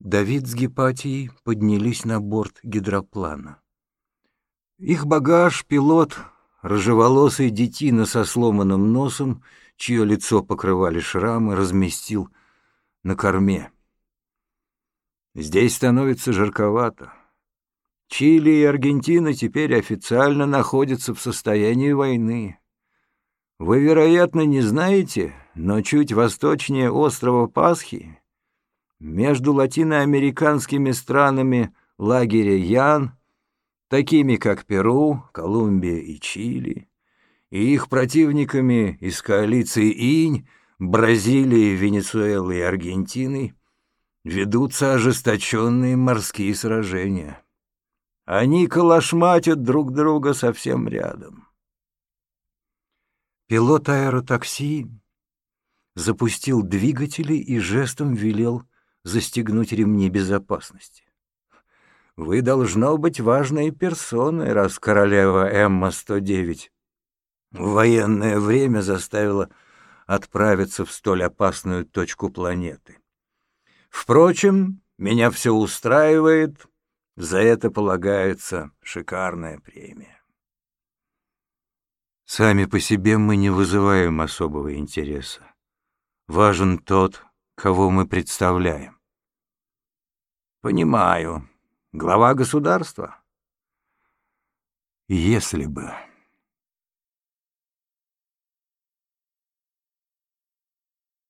Давид с Гепатией поднялись на борт гидроплана. Их багаж пилот, рыжеволосый детина со сломанным носом, чье лицо покрывали шрамы, разместил на корме. Здесь становится жарковато. Чили и Аргентина теперь официально находятся в состоянии войны. Вы, вероятно, не знаете, но чуть восточнее острова Пасхи, между латиноамериканскими странами лагеря Ян, такими как Перу, Колумбия и Чили, и их противниками из коалиции Инь, Бразилии, Венесуэлы и Аргентины, ведутся ожесточенные морские сражения. Они калашматят друг друга совсем рядом. Пилот аэротакси запустил двигатели и жестом велел застегнуть ремни безопасности. Вы должно быть важной персоной, раз королева Эмма-109 в военное время заставила отправиться в столь опасную точку планеты. Впрочем, меня все устраивает, за это полагается шикарная премия. Сами по себе мы не вызываем особого интереса. Важен тот, кого мы представляем. Понимаю. Глава государства? Если бы...